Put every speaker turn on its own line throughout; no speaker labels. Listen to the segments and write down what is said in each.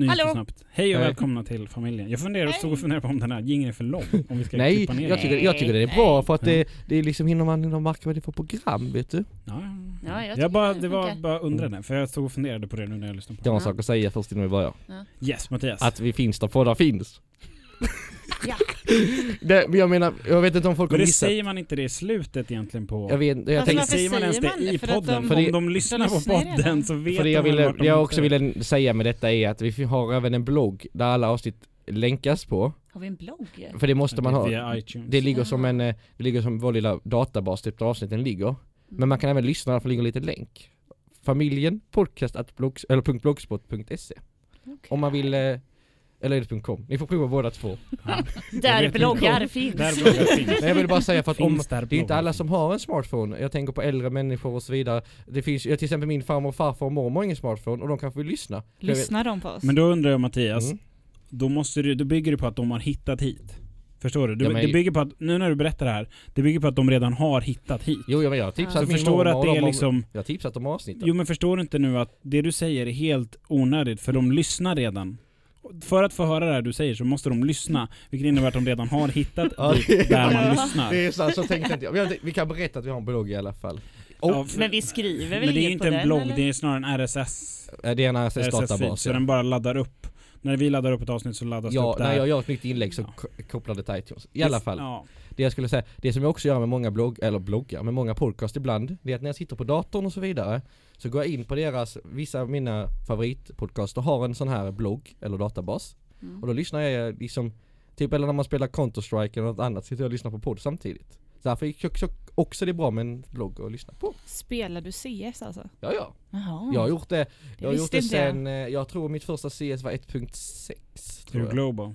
Nu gick det
Hallå?
snabbt. Hej och välkomna till familjen. Jag funderar, stod och funderade på om den här jingeln är för lång. Om vi ska
Nej,
klippa ner
jag
den.
tycker, jag tycker det är bra för att det, det är liksom hinner man hinner märka vad det är för program, vet du?
Ja, ja.
Ja, jag
jag
tycker
bara,
det
det var
funkar.
bara undrade, för jag stod och funderade på det nu när jag lyssnade på
Jag har en sak att säga först innan vi börjar.
Yes, Mattias.
Att vi finns där poddar finns.
Ja.
det, men jag menar, jag vet inte om folk har
Men det
missat.
säger man inte det i slutet egentligen på...
Jag vet, jag
Varför-
tänkte,
varför
säger man ens det i
För att
podden?
de-
För
om
det-
de lyssnar på podden så vet
för det
de
jag
väl
ville,
de
jag också ville säga med detta är att vi har även en blogg där alla avsnitt länkas på.
Har vi en blogg?
För det måste man ha. Det ligger som en, eh, det ligger som vår lilla databas typ där avsnitten ligger. Men man kan även lyssna där för det ligger en liten länk. Familjen podcast at blogs, eller punkt blogspot.se
Okej.
Om man vill, eh, eller är det .com? Ni får prova båda två.
Där bloggar finns.
Där bloggar finns.
Nej jag vill bara säga för att om, det är inte
bloggar
alla som har en smartphone. Jag tänker på äldre människor och så vidare. Det finns till exempel min farmor och farfar och mormor har ingen smartphone och de kan få lyssna.
Lyssnar de på oss?
Men då undrar jag Mattias,
Mm.
då, måste du, då bygger det på att de har hittat hit. Förstår du? du
Ja, men-
Det bygger på att, nu när du berättar det här, det bygger på att de redan har hittat hit.
Jo jag, jag tipsat
Så
min
förstår
mormor
att det
de
är liksom...
Jag har tipsat om avsnittet.
Jo men förstår du inte nu att det du säger är helt onödigt för de lyssnar redan. För att få höra det här du säger så måste de lyssna, vilket innebär att de redan har hittat
Ja,
dit
det-
där man
Ja.
lyssnar.
Det är så, så tänkte inte jag. Vi har- Vi kan berätta att vi har en blogg i alla fall. Och,
Ja, för-
Men vi skriver väl
Men det är ju
inget
inte
på
en
den,
blogg,
eller?
det är snarare en RSS,
det är en RSS-databas.
så
Ja,
den bara laddar upp. När vi laddar upp ett avsnitt så laddas det
ja
upp där.
när jag gör ett nytt inlägg så
Ja.
ko- kopplar det till iTunes. I alla fall.
Ja.
Det jag skulle säga, det som jag också gör med många blogg, eller bloggar, med många podcast ibland, det är att när jag sitter på datorn och så vidare, så går jag in på deras, vissa av mina favoritpodcaster har en sån här blogg eller databas.
Mm.
Och då lyssnar jag liksom, typ eller när man spelar Counter-Strike eller något annat, sitter jag och lyssnar på podd samtidigt. Så därför är det också det är bra med en blogg att lyssna på.
Spelar du CS alltså?
Ja ja,
Jaha.
jag har gjort det, jag har gjort det
inte jag.
sen, eh, jag tror mitt första CS var 1.6 tror jag.
Global.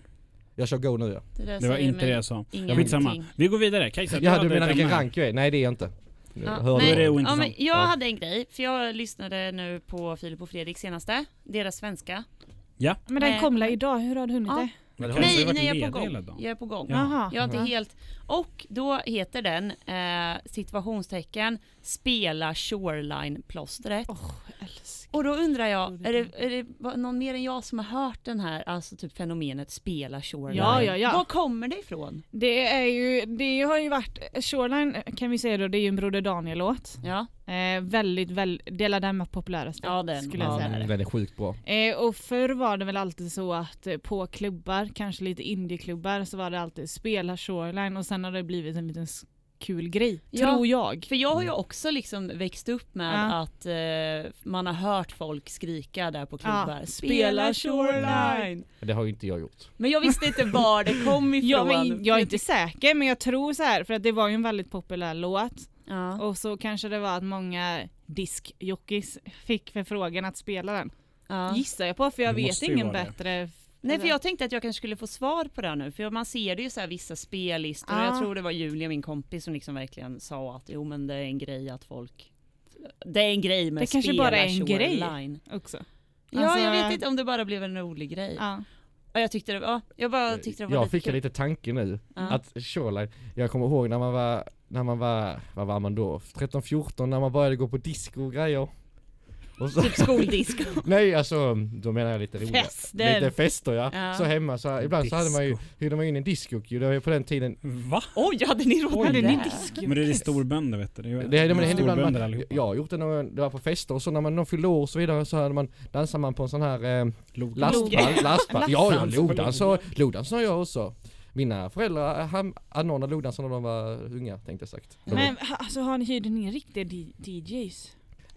Jag kör Go nu ja.
Det,
Det var inte det jag sa.
ingenting.
Skitsamma. Vi går vidare. Kajsa,
Ja du menar vilken rank jag är? Nej det är jag inte.
Ja,
det
ja, men jag
Ja.
hade en grej, för jag lyssnade nu på Filip och Fredrik senaste, deras svenska.
Men den
Nej.
kom la idag, hur har du hunnit
Ja.
det?
Men ju
Nej,
varit
nej jag är på gång. Jag är på gång.
Ja.
Jaha.
Jag är inte
Ja.
helt... Och då heter den eh, situationstecken spela shoreline-plåstret.
Älskar.
Och då undrar jag, är det, är det någon mer än jag som har hört den här, alltså typ fenomenet spela shoreline?
Ja, ja, ja.
Var kommer det ifrån?
Det är ju, det har ju varit, Shoreline kan vi säga då, det är ju en Broder Daniel-låt.
Ja,
Eh, väldigt, väldigt, det är den med populäraste.
ja den.
skulle
ja,
jag
det
säga.
Den är sjukt bra.
Eh, och förr var det väl alltid så att eh, på klubbar, kanske lite indieklubbar, så var det alltid spela Shoreline och sen har det blivit en liten kul grej,
Ja.
tror jag.
För jag har ju också liksom växt upp med
Ja.
att eh, man har hört folk skrika där på klubbar.
Ja,
Spela shoreline!
Det har ju inte jag gjort.
Men jag visste inte var det kom ifrån.
Ja, men jag är inte säker men jag tror så här för att det var ju en väldigt populär låt
Ja.
och så kanske det var att många diskjockeys fick förfrågan att spela den.
Ja.
Gissar jag på för jag
Det
vet ingen
vara det.
Nej för jag tänkte att jag kanske skulle få svar på det här nu för man ser det ju så här vissa spellistor och
Ja.
jag tror det var Julia min kompis som liksom verkligen sa att jo men det är en grej att folk det är en grej med
Det kanske bara är en grej.
shoreline.
också.
Ja
Alltså,
jag vet inte om det bara blev en rolig grej.
Ja.
Och jag tyckte det var, jag bara tyckte det var
Jag
lite
fick
kul.
en liten tanke nu,
Ja.
att Shoreline, jag kommer ihåg när man var, när man var, vad var man då? 13-14 när man började gå på disco och grejer. Och så,
Typ skoldisco.
nej alltså, då menar jag lite roligt.
Fester.
Lite fester ja.
Ja.
Så hemma så ibland så hade man ju, hyrde man in en discjockey, det var ju på den tiden
Va?
Oj, hade ni råd med
ni disco?
Men det är storbönder vet du. Det, är ju-
Det, det, men det hände ibland, man, jag har gjort det när det var på fester och så när man någon fyllde år och så vidare så hade man, dansade man på en sån här eh, lastpall, lastpall. Ja, ja, lodans har jag också. Mina föräldrar han, anordnade lodans när de var unga, tänkte jag sagt.
Men alltså har ni hyrde ni riktiga DJs?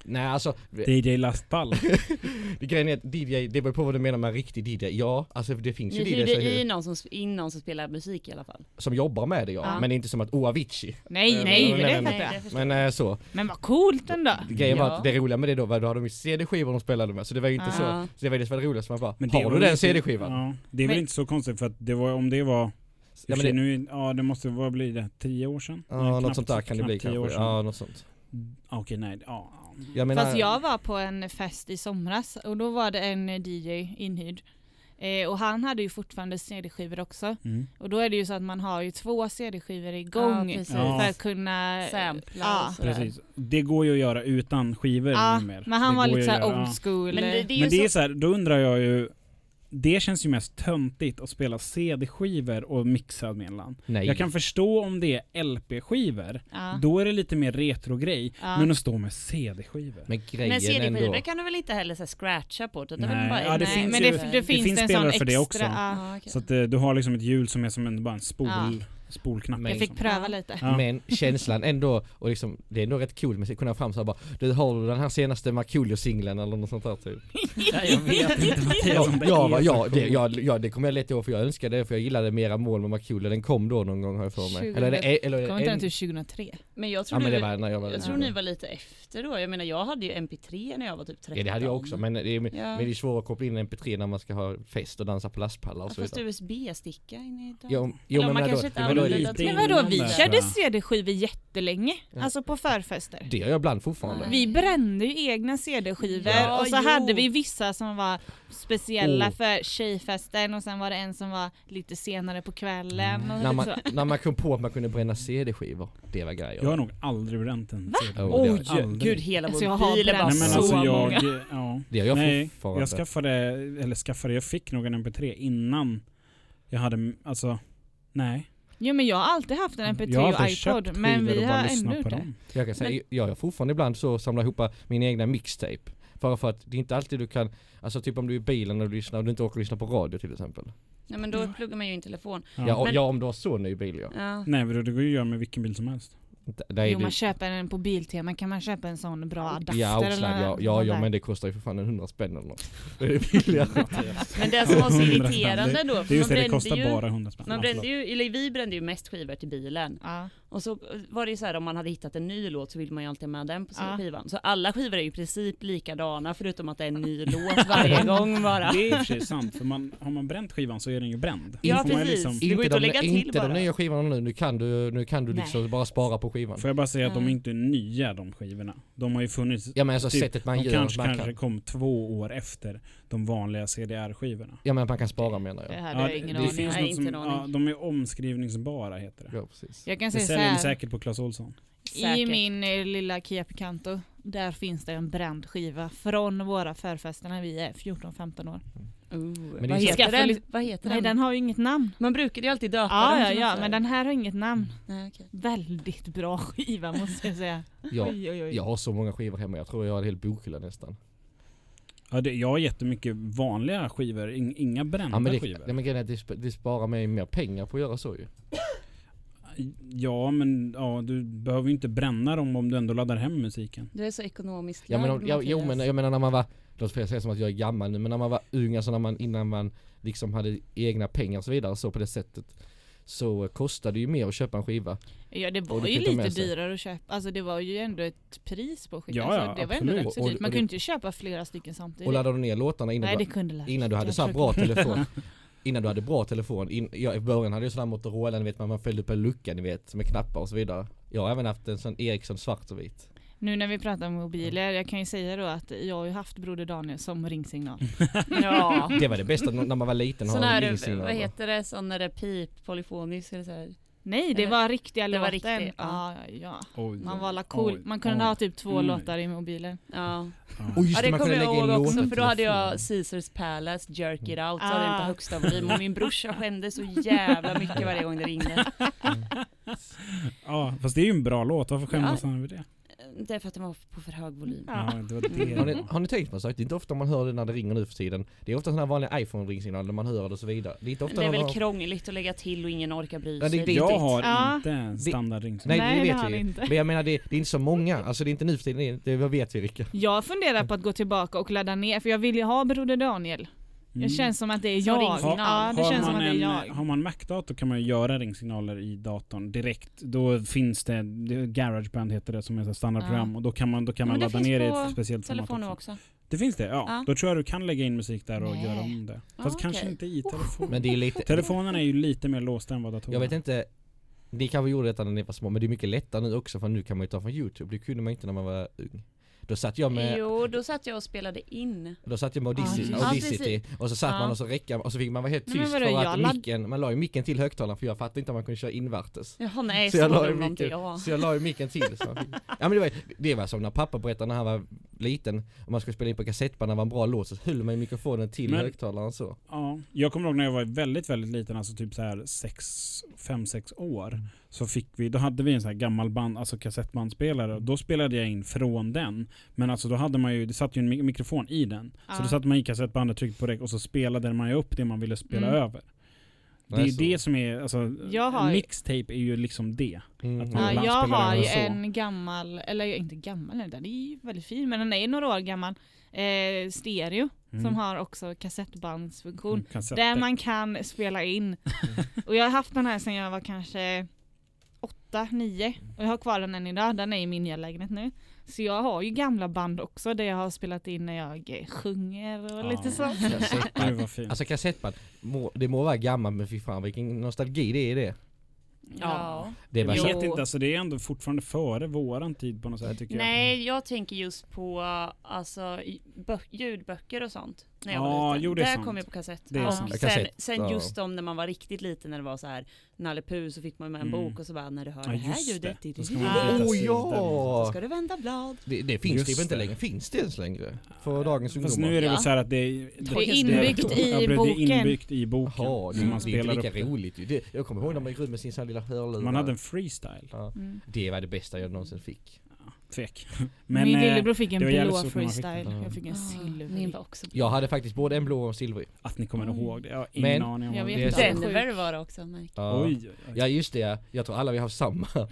Nej alltså,
DJ Lastpall.
det, grejen är att DJ, det beror på vad du menar med riktig DJ. Ja, alltså det finns ju
Ni i
som,
någon som, in någon som spelar musik i alla fall.
som jobbar med det ja,
Ja.
men det är inte som att oh Avicii.
Nej,
Eh,
nej,
men-
det
men-
fattar
Nej,
jag.
Men
jag.
eh, så.
Men vad coolt ändå.
Grejen var
Ja.
att det roliga med det då var då hade de ju CD-skivor de spelade med, så det var ju inte så.
Ja.
Så det var det som var det roligaste, man bara,
Men det
har
var
du den
inte-
CD-skivan?
Ja, det är väl
Men-
inte så konstigt för att det var, om det var
Ja, men det-
nu, ja det måste, vad blir det? Tio år sedan?
Ja,
Nej,
något
knappt-
sånt där kan det bli
tio år
kanske.
sedan.
Ja, något sånt.
Ah, Okej, nej. Ja. Ja.
Jag menar,
Fast jag var på en fest i somras och då var det en DJ inhyrd. Eh, och han hade ju fortfarande CD-skivor också.
Mm.
Och då är det ju så att man har ju två CD-skivor igång
Ja,
för att kunna...
Sampla
Ja.
Precis. Det går ju att göra utan skivor
Ja,
numera.
men han
Det
var lite såhär old school.
Men det, det är ju
Men det
så,
är så här, då undrar jag ju det känns ju mest töntigt att spela CD-skivor och mixad mellan.
Nej.
Jag kan förstå om det är LP-skivor,
Ja.
då är det lite mer retro-grej.
Ja.
Men att stå med CD-skivor.
Men grejen
Men CD-skivor
ändå.
kan du väl inte heller så här, scratcha på? Det
Nej,
bara
ja, det
en-
finns
men
ju-
det, det,
det
finns,
finns
en
spelare
sån
för det
extra,
också.
Ja.
Ja, okej.
Så att eh, du har liksom ett hjul som är som en, bara en spol,
Ja.
spolknapp.
Men-
Jag
liksom.
fick pröva lite.
Ja.
Men känslan ändå, och liksom, det är ändå rätt coolt med att kunna fram så här bara Du har du den här senaste Markoolio-singeln eller något sånt där typ?
Ja, jag vet inte Mattias
Ja,
om det
ja,
är
ja, ja, ja, kommer jag lätt ihåg för jag önskade det för jag gillade mera mål med Markoolio, den kom då någon gång har jag för mig. Eller, är det, eller,
Kom inte den
en,
till 2003?
Men jag
ja
tror,
men det var när jag var
jag tror ni var lite efter då. Jag menar jag hade ju MP3 när jag var typ 13.
Ja det hade jag också men det är,
Ja.
men det är svårt att koppla in en MP3 när man ska ha fest och dansa på lastpallar och
Ja,
så
fast. USB-sticka in i datorn.
Jo, jo
Eller
men,
man
men, då,
kanske inte
men då är det,
använder
lite
Men
innan
vadå, vi
där,
körde. CD-skivor jättelänge.
Ja.
Alltså på förfester.
det gör jag ibland fortfarande.
Vi brände ju egna CD-skivor
Ja,
och så
jo.
hade vi vissa som var speciella
Oh.
för tjejfesten och sen var det en som var lite senare på kvällen. Och
När man,
så.
när man kom på att man kunde bränna CD-skivor, det var grejer.
Jag har nog aldrig bränt en CD.
Oh,
Oj,
jag.
Aldrig.
gud hela
Alltså, jag
vår
har
bil är bara
Nej men
så
alltså jag,
många.
ja.
Det har jag
Nej,
fortfarande.
jag skaffade, eller skaffade, jag fick nog en MP3 innan jag hade, alltså, nej.
Jo men jag har alltid haft en MP3
jag har
och iPod
köpt
men vi har det.
dem.
Jag kan säga, jag gör fortfarande ibland så samlar ihop min egna mixtape. Bara för att det är inte alltid du kan, alltså typ om du är i bilen och du lyssnar och du inte orkar lyssna på radio till exempel.
Nej men då pluggar man ju in telefon.
Ja.
Men-
ja om du har så ny bil ja.
Ja.
Nej men det går ju att göra med vilken bil som helst.
Det- det är
Jo
det-
man köper den på Biltema, kan man köpa en sån bra adapter
Ja, outslide, ja, ja, ja
där?
men det kostar ju för fan en hundra spänn eller något. Det är billigare.
Men det som var så
100 spänn.
irriterande då,
Det är
för
just
man
det, det
brände
kostar
ju,
bara 100 spänn.
man brände ju, eller vi brände ju mest skivor till bilen.
Ja.
Och så var det ju så här om man hade hittat en ny låt så vill man ju alltid ha med den på
Ja.
skivan. Så alla skivor är ju i princip likadana förutom att det är en ny låt varje gång bara.
Det är i och för sig sant, för man, har man bränt skivan så är den ju bränd.
Ja,
får man ju
precis.
liksom,
Det går
inte
inte att
de,
lägga till
inte de
bara.
nya skivorna nu, nu kan du, nu kan du
Nej.
liksom bara spara på skivan.
får jag bara säga att de är
Ja.
inte nya de skivorna. De har ju funnits,
Ja men alltså
Typ,
sättet man
de
gör,
kanske,
man
kanske
kan,
kom två år efter de vanliga CDR-skivorna.
ja men man kan spara menar
Det
jag.
hade jag ingen
det
aning
finns
Nej,
något som, ja, de är omskrivningsbara heter det.
Ja precis.
Jag kan
Det
säga så
säljer de
här.
säkert på Clas Ohlson.
I
Säkert.
min eh, lilla Kia Picanto, där finns det en bränd skiva från våra förfester när vi är 14-15 år.
Oh,
det är
vad,
så-
heter den? vad heter
Nej
den?
den har ju inget namn.
Man brukade ju alltid döpa
Ja
den
ja ja,
så
men den här har inget namn.
Nej, okej.
Väldigt bra skiva måste jag säga.
Ja,
Oj, oj, oj.
jag har så många skivor hemma, jag tror jag har en hel bokhylla nästan.
Ja, det, jag har jättemycket vanliga skivor, in, inga brända
Ja men det,
skivor.
nej, men det, det sparar mig mer pengar på att göra så ju.
Ja men ja, du behöver ju inte bränna dem om du ändå laddar hem musiken.
Du är så ekonomiskt
Ja men, ja, jo men jag menar när man var, låt mig säga som att jag är gammal nu, men när man var ung, alltså när man, innan man liksom hade egna pengar och så vidare, så på det sättet. Så kostade det ju mer att köpa en skiva.
Ja det var ju lite dyrare att köpa, alltså det var ju ändå ett pris på skivan.
Ja, ja,
alltså, det var ändå
absolut.
rätt så dyrt. Man kunde inte köpa flera stycken samtidigt.
Och laddade du ner låtarna innan,
Nej
du,
det kunde lätt.
innan du hade så bra telefon. Innan du hade bra telefon, in, ja, i början hade jag sån här Motorola, ni vet man, man följde upp en lucka ni vet, med knappar och så vidare. Jag har även haft en sån Ericsson svart och vit.
Nu när vi pratar om mobiler, jag kan ju säga då att jag har ju haft Broder Daniel som ringsignal.
Ja.
Det var det bästa när man var liten,
Sån här,
ringsignal.
vad heter det, sån när det är pip, polyfoniskt eller så här.
Nej det
Eller-
var riktiga
det var
låten.
riktigt, ja.
ja. ja.
Oj,
Man var la cool.
oj,
Man kunde
oj.
ha typ två
Mm.
låtar i mobilen.
Ja.
Och just
ja
det,
kommer jag ihåg också
på
för då hade jag. Caesars Palace, Jerk It Out, så
Ah.
hade den på högsta volym och min brorsa skämdes så jävla mycket varje gång det ringde.
ja, fast det är ju en bra låt. Varför skämdes
Ja.
han över det?
Det är för att den var på för hög volym.
Ja, det var det.
Har ni, har ni tänkt på en sak? Det är inte ofta man hör det när det ringer nu för tiden. Det är ofta sådana här vanliga iPhone-ringsignaler man hör det och så vidare. Det är inte ofta
Det är väl
hör...
krångligt att lägga till och ingen orkar bry
Ja, det-
sig.
det är
Jag har
Ja.
inte en standardring.
Nej,
Nej,
det
det
vet
har
vi
inte.
Men jag menar det, det är inte så många. Alltså det är inte nu för tiden, det, är- det vet vi Ricka.
Jag funderar på att gå tillbaka och ladda ner, för jag vill ju ha Broder Daniel.
Mm.
Det känns som att det är jag.
ringsignal.
Ja, det
har
känns som
man
att det är
en,
jag.
Har man Mac-dator kan man ju göra ringsignaler i datorn direkt. Då finns det, det Garageband heter det som är ett standardprogram
Ja.
och då kan man, då kan man
det
ladda ner i
på
ett speciellt format också.
också.
Det finns det? Ja.
Ja.
Då tror jag du kan lägga in musik där och
Nej.
göra om det.
Ja,
Fast kanske
okej.
inte i telefon.
Men det är lite...
Telefonerna är ju lite mer låsta än vad datorerna
Jag vet inte, ni kanske gjorde detta när ni var små, men det är mycket lättare nu också för nu kan man ju ta från youtube, det kunde man inte när man var ung. Då satt jag med,
Jo, då satt jag och spelade in.
då satt jag med Audacity,
det.
Audacity och så satt
Ja.
man och så räcka och så fick man vara helt
Nej,
tyst
vadå,
för att
ladd-
micken, man la ju micken till högtalaren för jag fattade inte om man kunde köra invärtes.
Jaha nej,
Så
så,
jag la
inte jag.
Så jag la ju micken till så fick, Ja men det var, det var som när pappa berättade när han var liten, om man skulle spela in på kassettband när det var en bra låt så höll man ju mikrofonen till
Men-
högtalaren så.
Ja, jag kommer ihåg när jag var väldigt, väldigt liten, alltså typ så här 5-6 år. Så fick vi, då hade vi en sån här gammal band, alltså kassettbandspelare. Och då spelade jag in från den. Men alltså då hade man ju, det satt ju en mik- mikrofon i den. Så
Ja.
då satte man i kassettbandet, tryckte på räck och så spelade man ju upp det man ville spela
Mm.
över. Det är ju
så.
det som är, alltså
Jag har ju-
mixtape är ju liksom det.
Mm.
Att man-
Ja, jag har ju
så.
en gammal, eller inte gammal, den är ju väldigt fin, men den är några år gammal, eh, stereo
Mm.
som har också kassettbandsfunktion.
Mm, kassetter.
Där man kan spela in. och jag har haft den här sedan jag var kanske 8, 9 och jag har kvar den än idag, den är i min lägenhet nu. Så jag har ju gamla band också där jag har spelat in när jag sjunger och
Ja.
lite så.
Gud vad fint.
Alltså kassettband, må, det må vara gammalt men fy fan vilken nostalgi det är det.
Ja.
Det är bara
jag vet inte, alltså det är ändå fortfarande före våran tid på något sätt tycker jag.
Nej, jag tänker just på alltså, ljudböcker och sånt. När jag
Ja,
var liten.
jo, det är
Där kom jag på kassett.
Det.
Ja,
sen,
kassett,
sen just om när man var riktigt liten när det var så här Nalle Puh så fick man med en
Mm.
bok och så bara när du hör
Ja,
det här ljudet
det. Då ska man
Oh ja!
ska du vända blad.
Det, det finns
Just
typ inte
det.
längre, finns det ens längre? För dagens
Fast
ungdomar?
nu är det väl så här att det är,
Det är
inbyggt i boken.
Det är inbyggt i boken.
Jaha, det, det
man
är
spelar
inte lika
det.
roligt ju. det, Jag kommer ihåg när man gick runt med sin sån här lilla hörlurar.
Man hade en freestyle.
ja.
Mm.
Det var det bästa jag någonsin fick.
Tvek.
Min
eh,
lillebror fick en blå
fick
freestyle, jag fick en
Ah, var också
Jag hade faktiskt både en blå och en silvrig.
att ni kommer
Oj.
ihåg det. Jag har ingen
Men-
aning om
Jag vet
det
Denver var det också.
Ja.
Oj, oj, oj.
Ja just det, jag tror alla vi har samma.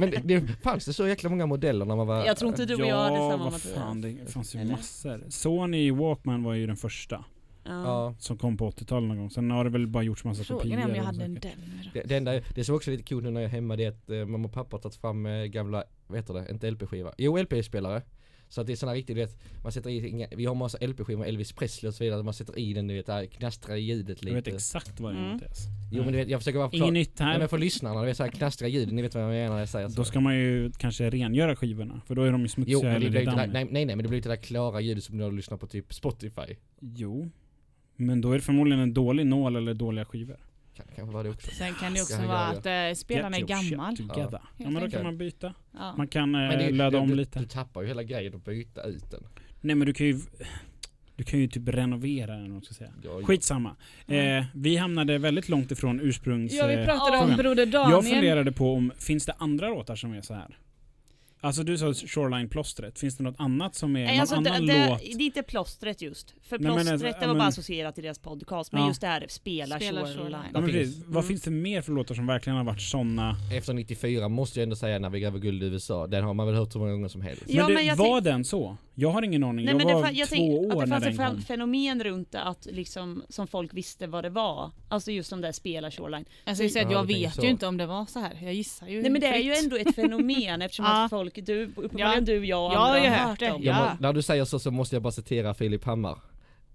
Men det, det fanns det så jäkla många modeller när man var...
Jag tror inte du och jag hade samma
vad
Mattias.
fan, det fanns ju massor. Sony Walkman var ju den första.
Ja.
Ja.
Som kom på 80-talet någon gång. Sen har det väl bara gjorts massa kopior.
Frågan är om jag hade en. Denver.
Det, det, enda, det som också är lite kul nu när jag är hemma det är att eh, mamma och pappa har tagit fram eh, gamla, vad heter det, inte LP-skiva, jo LP-spelare. Så att det är såna riktigt, du vet, man sätter i, inga, vi har massa LP-skivor Elvis Presley och så vidare, man sätter i den, du vet, där knastrar i ljudet
Jag vet
lite.
exakt vad det är
Mm.
Mattias.
Jo men du vet, jag försöker bara
Inget
förklara.
nytt
Nej,
här.
men för lyssnarna, du vet såhär knastra ljud, ni vet vad jag menar när jag säger så.
Då ska man ju kanske rengöra skivorna. För då är de ju smutsiga
Jo men det
eller
det, nej, nej nej men det blir inte det där klara ljudet som när du lyssnar på typ Spotify.
Jo. Men då är det förmodligen en dålig nål eller dåliga skivor.
Kan, kanske var det också.
Sen kan det också
Ja, ja,
vara
ja.
att eh, spelaren är gammal.
Ja,
helt
men då kan man byta.
Ja.
Man kan eh,
det, du,
om
du,
lite.
Du tappar ju hela grejen att byta ut den.
Nej men du kan ju du kan ju typ renovera den, om ska säga.
Jag,
Skitsamma. Eh, vi hamnade väldigt långt ifrån ursprungs...
Ja vi
eh,
pratade om
frågan.
Broder
jag
Daniel.
funderade på om, finns det andra låtar som är så här? Alltså du sa Shoreline-plåstret, finns det något annat som är,
Nej,
någon
alltså, det,
annan
det,
låt?
det är inte plåstret just. För
Nej, men alltså,
plåstret det var
men-
bara associerat till deras podcast. Men
Ja.
just det här, spela,
Spela
shoreline.
shoreline.
Ja,
finns-
precis. Vad
Mm.
finns det mer för låtar som verkligen har varit såna?
Efter 94 måste jag ändå säga när vi gräver guld i USA, den har man väl hört så många gånger som helst.
Ja,
men det,
men jag
var den så? Jag har ingen aning.
Nej,
jag
men det,
var
jag
två
tänk,
år
det
när
fanns
den
ett fe-
kom.
fenomen runt det att liksom, som folk visste vad det var. Alltså just de där spela shoreline.
Alltså jag, säger att
Ja,
jag
det
vet
så.
ju inte om det var så här. Jag gissar ju
Nej men det är ju
fritt.
ändå ett fenomen eftersom
Ja.
att folk, du, uppenbarligen
Ja.
du, jag och
Jag har
andra
ju
har
hört det,
om
Jag
Ja.
må, när du säger så så måste jag bara citera Filip Hammar.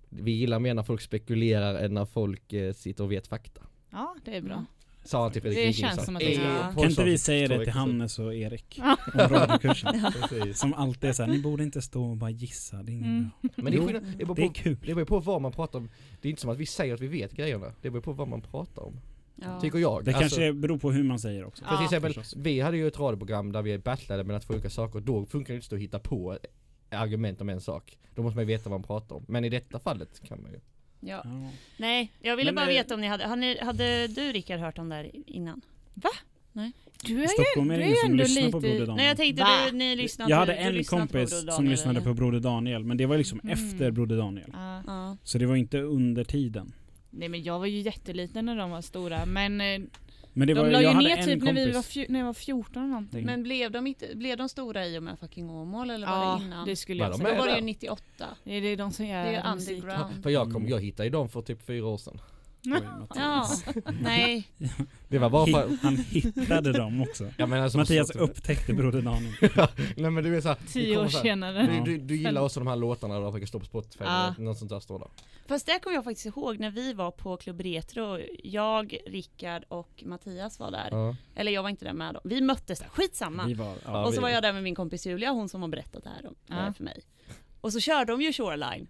Vi gillar mer när folk spekulerar än när folk eh, sitter och vet fakta.
Ja det är bra.
Sa han till Fredrik
Det
Wikingsson.
känns som att det är-
Ja.
Kan inte vi säga det till. Hannes och Erik?
Ja.
Om radiokursen.
Precis.
Som alltid är såhär, ni borde inte stå och bara gissa. Det är,
Mm.
bra.
Men det är,
Jo,
skillnad, det, beror
det är
på,
kul.
det beror på vad man pratar om. Det är inte som att vi säger att vi vet grejerna. Det beror på vad man pratar om.
Ja.
Tycker jag.
Det
Alltså,
kanske beror på hur man säger också.
För till
Ja.
exempel,
Förstås.
vi hade ju ett radioprogram där vi battlade mellan två olika saker. Då funkar det inte att stå och hitta på argument om en sak. Då måste man ju veta vad man pratar om. Men i detta fallet kan man ju.
Ja.
Ja.
Nej, jag ville
Men,
bara
eh,
veta om ni hade, hade, ni, hade du Rickard hört om det här innan?
Du är
I Stockholm är
du
det
är
ingen som lyssnar på
lite-
Broder Daniel.
Nej jag tänkte
Va?
du, ni lyssnade
jag
på-
hade
du
en
på
kompis som lyssnade
eller?
på Broder Daniel, men det var liksom
Mhm.
efter Broder Daniel.
Ja.
Så det var inte under tiden.
Nej men jag var ju jätteliten när de var stora men eh,
Men det
de
var,
la ju ner typ när, vi var fju- när jag var 14 eller någonting.
Mm.
Men blev de, inte, blev de stora i och med fucking Åmål eller var
ja
det innan?
det skulle
Var
jag
de
Då
säga.
var det ju
där?
98.
Det är det de som gör
Det är underground.
För jag, kom, jag hittade ju dem för typ fyra år sedan.
Oj,
Ja, nej.
Det var bara för...
Han hittade dem också.
Ja, men alltså,
Mattias
så-
upptäckte Broder Daniel.
Nej men du är såhär,
Tio år senare.
du, du, du gillar också de här låtarna då, brukar stå på Spotify
Ja.
eller något sånt där står där.
Fast det kommer jag faktiskt ihåg när vi var på Klubb Retro. Jag, Rickard och Mattias var där.
Ja.
Eller jag var inte där med dem. Vi möttes där, skitsamma.
Vi var, ja,
Ja,
och så
vi-
var jag där med min kompis Julia, hon som har berättat det här om,
Ja.
eh, för mig. Och så körde de ju Shoreline.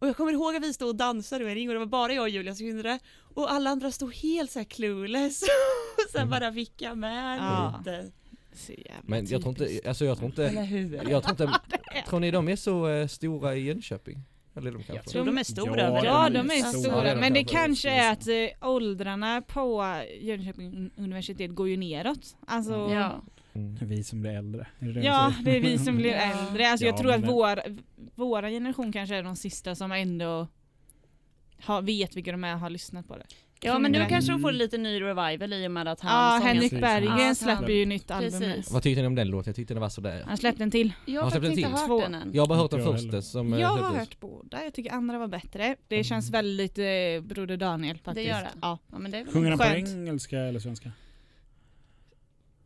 Och jag kommer ihåg att vi stod och dansade med en ring och det var bara jag och Julia som kunde det. Och alla andra stod helt såhär clueless. och sen bara vicka med
Ja.
lite.
Så jävla
Men jag tror inte, alltså jag tror inte,
Eller hur?
jag tror inte, Tror ni de är så eh, stora i Jönköping? Eller är de kanske?
Jag tror de är stora
Ja.
Ja,
de är stora.
stora. Men det
kanske är
är att eh, åldrarna på Jönköping universitet går ju neråt. Alltså, Ja.
Mm.
Vi som blir äldre. Är det det du
det är vi som blir
Ja.
äldre. Alltså, jag
Ja,
tror att vår, våra generation kanske är de sista som ändå har, vet vilka de är och har lyssnat på det.
ja men nu
Mm.
kanske de får lite ny revival i och med att han
Ja, Henrik. Berggren
Ja,
släpper
han-
ju nytt album.
Precis.
Vad tyckte ni om den låten? Jag tyckte den var sådär.
Han släppte en till.
Jag
Har
faktiskt inte
till?
hört
Två.
den än.
Jag har bara hört den
jag
första som eh,
Jag har hört båda, jag tycker andra var bättre. Det känns väldigt eh, Broder Daniel faktiskt.
gör det?
Ja.
Ja, men det
Sjunger han på engelska eller svenska?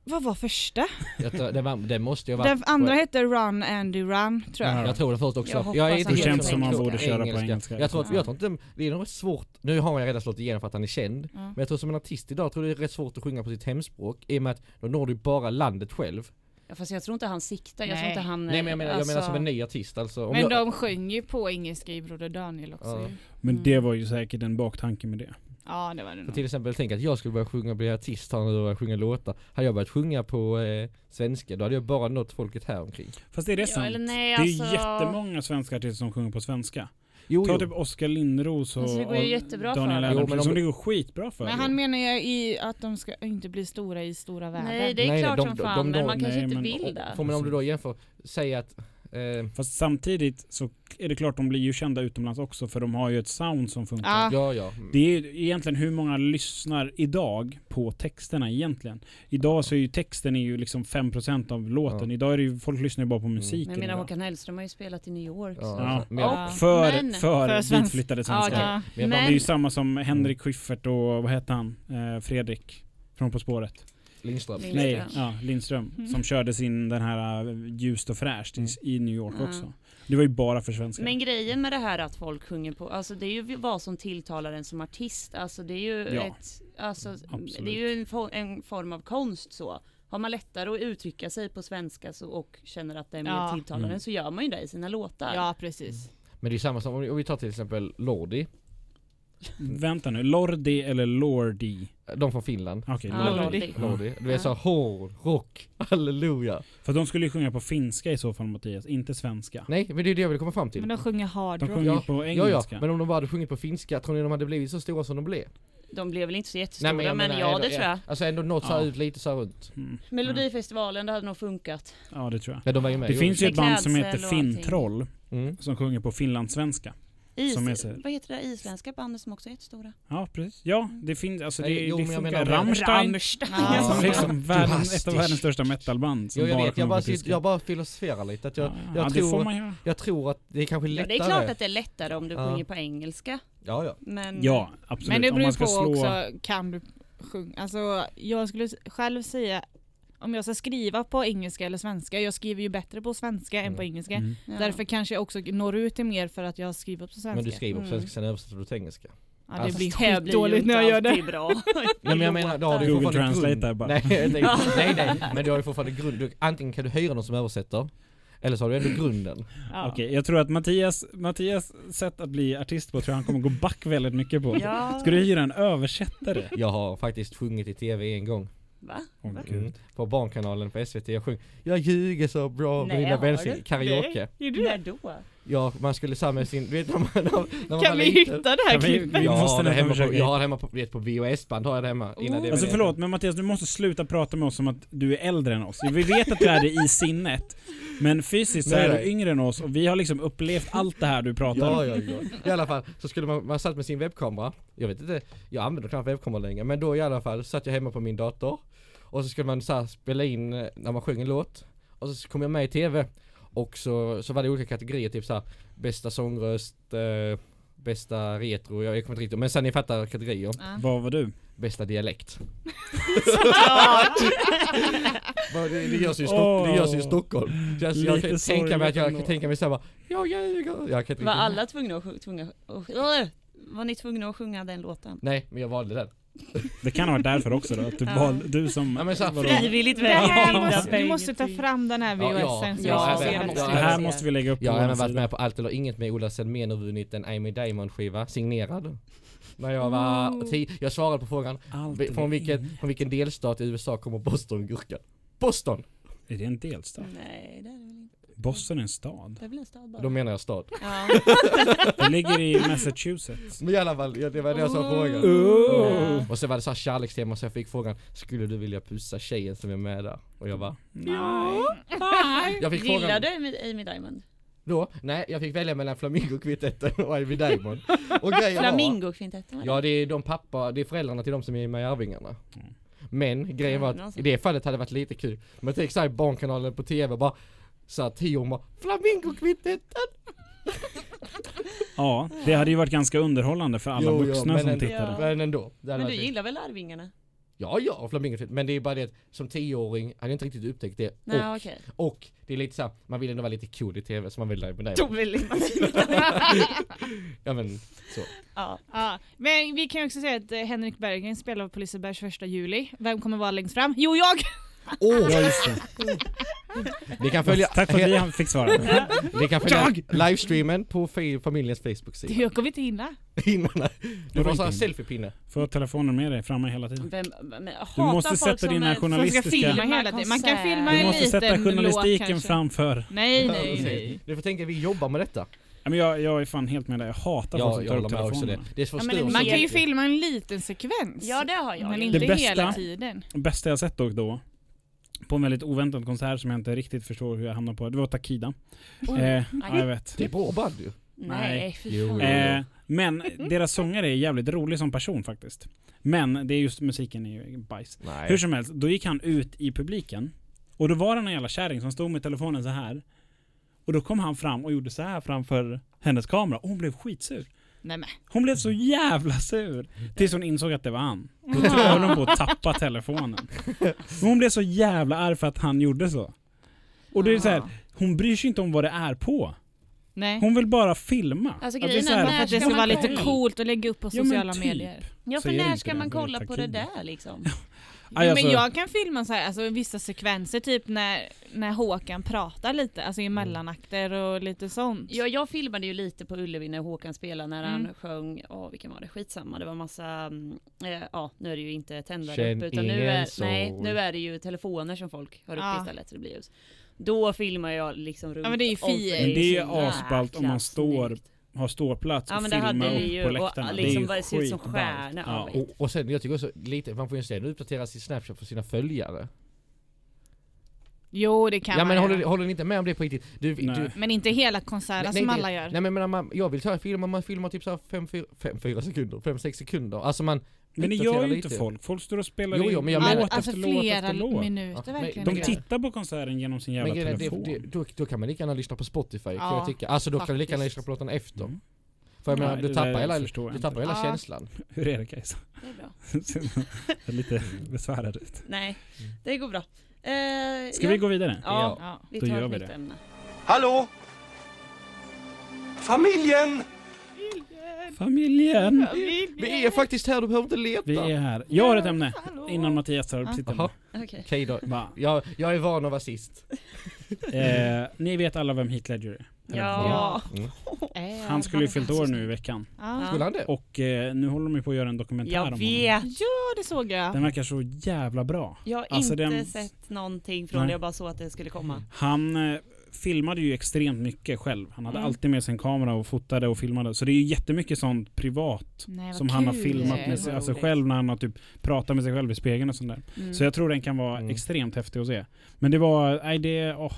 Vad var första?
Tror- Det, var, det måste ju varit...
Den andra hette Run Andy Run tror jag.
Ja.
Jag tror det först också.
Jag hoppas
jag är
att
inte
Det känns som man borde köra på engelska.
Jag tror, att,
Ja.
jag tror inte, det är nog rätt svårt, nu har jag redan slått igenom för att han är känd,
Ja.
men jag tror som en artist idag tror det är rätt svårt att sjunga på sitt hemspråk i och med att då når du bara landet själv.
Ja, fast jag tror inte han siktar, jag tror inte han...
Nej men jag menar, jag menar
alltså-
som en ny artist alltså. Om
Men
jag,
de sjöng ju på engelska i Broder Daniel också
Ja.
Men
Mm.
det var ju säkert en baktanke med det.
Ja det var det
för
nog.
till exempel tänk att jag skulle börja sjunga och bli artist och börja sjunga låtar. Hade jag börjat sjunga på eh, svenska då hade jag bara nått folket här omkring.
Fast är det
Ja,
sant?
eller nej,
det är
alltså-
jättemånga svenska artister som sjunger på svenska.
Jo,
Ta
jo.
typ Oskar Lindros och
Alltså, det går ju jättebra för
Daniel Adams
men om-
som det går skitbra för.
Men
ju.
han menar ju i att de ska inte bli stora i stora världen.
Nej, det är
Nej,
klart
de-
som
de-
fan,
de-
men
de-
man kanske
nej,
inte
men-
vill det.
Får man om du då jämför, säg att eh,
Fast samtidigt så är det klart de blir ju kända utomlands också för de har ju ett sound som funkar.
Ja.
ja ja.
Det är ju egentligen hur många lyssnar idag på texterna egentligen. Idag så är ju texten är ju liksom 5% av låten.
Ja.
Idag är det ju, folk lyssnar ju bara på musiken.
Men jag menar. Håkan Hellström har ju spelat i New York.
Ja.
Ja.
Men
Ja.
För,
Men-
för,
För svensk-
ditflyttade
Ja,
svenskar.
Ja.
men
Det är ju samma som Henrik Schyffert och vad hette han? Eh, Fredrik från På spåret.
Lindström.
Lindström.
Nej, ja, Lindström.
Mm.
Som körde sin den här uh, Ljust och fräscht i, i New York
Ja.
också. Det var ju bara för svenskar.
Men grejen med det här att folk sjunger på, alltså det är ju vad som tilltalar en som artist. Alltså det är ju
Ja.
ett, alltså det är ju en, for, en form av konst så. Har man lättare att uttrycka sig på svenska så, och känner att det är mer
Ja.
tilltalande
Mm.
så gör man ju det i sina låtar.
Ja precis.
Men det är samma som om vi- om vi tar till exempel Lordi,
Vänta nu, Lordi eller Lordi?
de från Finland.
Okej,
Ja,
Lordi.
Lordi.
Lordi. Du vet
Ja.
så hård, rock, halleluja.
För de skulle ju sjunga på finska i så fall Mattias, inte svenska.
Nej men det är det jag vill komma fram till.
Men de sjunger hard
De
rock.
sjunger
Ja,
på
Ja ja,
engelska.
men om de bara hade sjungit på finska, tror ni de hade blivit så stora som de blev?
De blev väl inte så jättestora men,
jag menar,
ja
ändå-
det tror jag.
Alltså ändå nått så här
Ja.
ut lite så här runt.
Mm.
Melodifestivalen, det hade nog funkat.
Ja, det tror jag.
Ja de var ju med.
Det
jo.
finns ju ett band som heter. Fintroll
Mm.
som sjunger på finlandssvenska.
Is,
Som är så-
vad heter det isländska bandet som också är jättestora?
Ja, precis. Ja, det finns, alltså det,
jo,
det
men jag
funkar.
menar-
Rammstein,
Rammstein.
Ja.
som liksom världen, ett av världens största metalband som
Jo jag
bara
vet, jag bara, jag bara filosoferar lite. Att jag,
ja,
jag,
ja,
tror,
man
jag tror att det är kanske
Ja,
lättare.
det är klart att det är lättare om du
Ja.
sjunger på engelska.
Ja ja.
Men
Ja, absolut.
Men det beror på
slå...
också, kan du sjunga? Alltså jag skulle själv säga, om jag ska skriva på engelska eller svenska, jag skriver ju bättre på svenska än på
Mm.
engelska.
Mm.
ja.
Därför kanske jag också når ut till mer för att jag skriver på svenska.
Men du skriver på
Mm.
svenska sen översätter du till engelska.
Ja, det
Alltså,
blir skitdåligt när jag gör det.
bra.
Nej men jag menar, då har du
Google Translate
grund.
där bara.
Nej, nej, nej, nej, men du har ju fortfarande grund. Du, antingen kan du hyra någon som översätter, eller så har du ändå grunden.
Ja.
Okej, jag tror att Mattias, Mattias sätt att bli artist på tror jag han kommer gå back väldigt mycket på.
Ja.
Ska du hyra en översättare?
Jag har faktiskt sjungit i TV en gång.
Va? Va?
gud.
Mm. På Barnkanalen på SVT. Jag sjöng Jag ljuger så bra med mina
har
vänner. Karaoke.
Gjorde du det?
då?
Ja, man skulle samla med sin, vet när man, när man
Kan vi hitta det här klippet?
vi
Jag
måste
det hemma på, jag har hemma på, vet, på VHS-band har jag det hemma innan
Oh.
det
Alltså förlåt, men Mattias du måste sluta prata med oss som att du är äldre än oss. Vi vet att du är det i sinnet. Men fysiskt så
Nej,
är du
nej.
yngre än oss och vi har liksom upplevt allt det här du pratar
Ja,
om.
ja, ja. I alla fall så skulle man, man satt med sin webbkamera. Jag vet inte, jag använder knappt webbkamera längre. Men då i alla fall satt jag hemma på min dator. Och så skulle man så här spela in eh, när man sjöng en låt. Och så kom jag med i TV. Och så, så var det olika kategorier, typ så här, bästa sångröst, eh, bästa retro, jag kommer inte riktigt Men sen ni fattar kategorier.
Ja.
Vad var du?
Bästa dialekt. Det, det görs ju i, Stock, det görs i. Stockholm. Så jag, jag kan tänka mig att jag
sorgligt
kan tänka mig såhär bara, jag ljuger. Jag kan inte
Var alla tvungna att, tvungna, att, var ni tvungna att sjunga den låten?
Nej, men jag valde den.
Det kan ha varit därför också då, att du
Ja.
valde, du som...
Ja, men så?
Frivilligt
måste, du måste ta fram den här
Ja, ja,
VHSen
ja,
den
Ja,
det här måste vi lägga upp på
Jag har även varit med på Allt eller Inget med Ola Selmén och vunnit en Amy Diamond skiva, signerad. När jag var
Oh.
tio, jag svarade på frågan, från vilken, från vilken delstat i USA kommer Boston-gurkan? Boston!
Är det en delstat?
Nej, det är.
Boston är en stad.
Det blir en stad bara.
Då menar jag stad.
Ja.
Det ligger i Massachusetts.
Men i alla fall, ja, det var det jag sa
Oh.
frågan.
Oh.
Och så var det så här kärlekstema så jag fick frågan Skulle du vilja pussa tjejen som är med där? Och jag bara
Nej.
Jag fick
Gillar
frågan
du Amy, Amy Diamond?
då, nej jag fick välja mellan Flamingo-kvintetten och Ivy Diamond Och grejen var
Flamingokvintetten var det?
Ja det är de pappa, det är föräldrarna till de som är med i Arvingarna
Mm.
Men grejen var
Ja,
att i det fallet hade det varit lite kul Men tänk såhär Barnkanalen på TV bara Såhär tio år bara Flamingokvintetten!
Ja, det hade ju varit ganska underhållande för alla
Jo, jo,
vuxna
men
som
en-
tittade.
Ja.
Men ändå
Men du gillar väl Arvingarna?
Ja ja, Flamingokvintetten Men det är bara det att som tioåring hade jag inte riktigt upptäckt det
Nej
och,
okej.
och det är lite såhär, man vill ändå vara lite cool i TV så man vill lära med
Då
det
vill man
Ja men så
Ja.
Ja, men vi kan ju också säga att eh, Henrik Berggren spelar på Lisebergs första juli. Vem kommer vara längst fram? Jo, jag!
Åh!
Ja, just det.
Ni kan följa,
Tack för att vi fick svara.
ni kan följa livestreamen på fa- familjens Facebook-sida
Jag kommer inte hinna.
Innan, du
var
får
inne.
selfiepinne
Få ha telefonen med dig framme hela tiden.
Vem, men, jag
Du måste
folk
sätta
som
dina
Som
journalistiska...
filma hela tiden. Man kan filma
Du
en
måste
liten
sätta journalistiken
låt
framför.
Nej, nej, nej.
Du får tänka, vi jobbar med detta
men jag, jag är fan helt med dig. Jag hatar folk
Ja,
som
jag
tar upp
det
telefonen.
Det är så
Ja,
Man kan ju filma en liten sekvens.
Ja det har jag.
men inte
Det bästa-
hela tiden.
Det bästa jag sett dock då, på en väldigt oväntad konsert som jag inte riktigt förstår hur jag hamnade på, det var Takida.
Oj.
Eh, ja, jag vet.
Det är band ju
Nej
Jo.
Eh, men deras sångare är jävligt rolig som person faktiskt. Men det är just musiken är ju bajs.
Nej
Hur som helst, då gick han ut i publiken. Och då var det en jävla kärring som stod med telefonen så här. Och då kom han fram och gjorde så här framför hennes kamera. Och hon blev skitsur.
Nej men.
Hon blev så jävla sur. Tills hon insåg att det var han. Då tror jag hon på att tappa telefonen. Men hon blev så jävla arg för att han gjorde så. Och det är så här, hon bryr sig inte om vad det är på.
Nej.
Hon vill bara filma.
Alltså,
Att det är
grejen
så
är
här-
när
att det
ska
vara lite coolt att lägga upp på
Ja, men
sociala
typ.
medier.
Ja för när ska man kolla på det där liksom?
Aj, alltså-
men jag kan filma så här, alltså vissa sekvenser typ när, när Håkan pratar lite, alltså i mellanakter och lite sånt.
Ja, jag filmade ju lite på Ullevi när Håkan spelade när han
Mm.
sjöng, åh vilken var det, skitsamma, det var massa, mm, eh, ja nu är det ju inte tändare
Känn
uppe utan nu är, nej, nu är det ju telefoner som folk har uppe
Ja.
istället så det blir ljus. Då filmar jag liksom runt
Ja, men det är ju fint.
Men det är asballt om man står
snyggt.
Har ståplats
Ja
och
men det
filmar upp
ju,
på
och
läktarna.
liksom
det
ser ut som stjärnor. Ja,
och, och sen, jag tycker också lite, man får ju inte uppdatera sin snapchat för sina följare
Jo det kan
Ja men
man
håller,
göra.
håller ni inte med om det på riktigt? Du,
Nej.
du,
Men inte hela konserten som
inte-
alla gör.
Nej men, men man, jag vill ta filma, man filmar typ såhär 5-4 sekunder, 5-6 sekunder Alltså man
Men det gör ju
lite.
inte folk. Folk står och spelar
Jo, jo, men jag
låt
menar-
efter
alltså
låt
flera
efter låt.
minuter
Ja,
verkligen.
De tittar på konserten genom sin jävla
Men
telefon.
det, det, då, då kan man lika gärna lyssna på Spotify kan
Ja,
jag tycka Alltså då kan du lika gärna
faktiskt.
lyssna på låtarna efter
Mm.
För jag
Nej,
menar, du tappar hela, du tappar hela
Ja.
känslan
Hur är det Kajsa?
det är bra.
Ser lite besvärad ut.
Nej, det går bra. Eh,
Ska
ja.
vi gå vidare?
Ja,
Ja.
vi
Då
tar
gör
ett
vi
nytt
det.
ämne.
Hallå? Familjen!
Familjen!
Vi är faktiskt här, du behöver inte leta
Vi är här. Jag har ett ämne innan Mattias tar upp sitt
Jaha,
ämne.
Okej.
okej då
Va?
jag, jag är van att vara sist
Eh, ni vet alla vem Heath Ledger är? Eller
Ja.
mm.
Han skulle ju fyllt år nu i veckan.
Ja.
Skulle han det?
Och eh, nu håller de ju på att göra en dokumentär om
Jag
honom.
vet.
Ja det såg jag.
Den verkar så jävla bra.
Jag har
Alltså,
inte
den-
sett någonting från
Nej.
det, jag bara såg att det skulle komma.
Han eh, filmade ju extremt mycket själv. Han hade
Mm.
alltid med sig en kamera och fotade och filmade. Så det är ju jättemycket sånt privat
Nej,
som han har
kul.
filmat med sig, alltså själv när han har typ pratat med sig själv i spegeln och sånt där.
Mm.
Så jag tror den kan vara
Mm.
extremt häftig att se. Men det var, nej det, åh.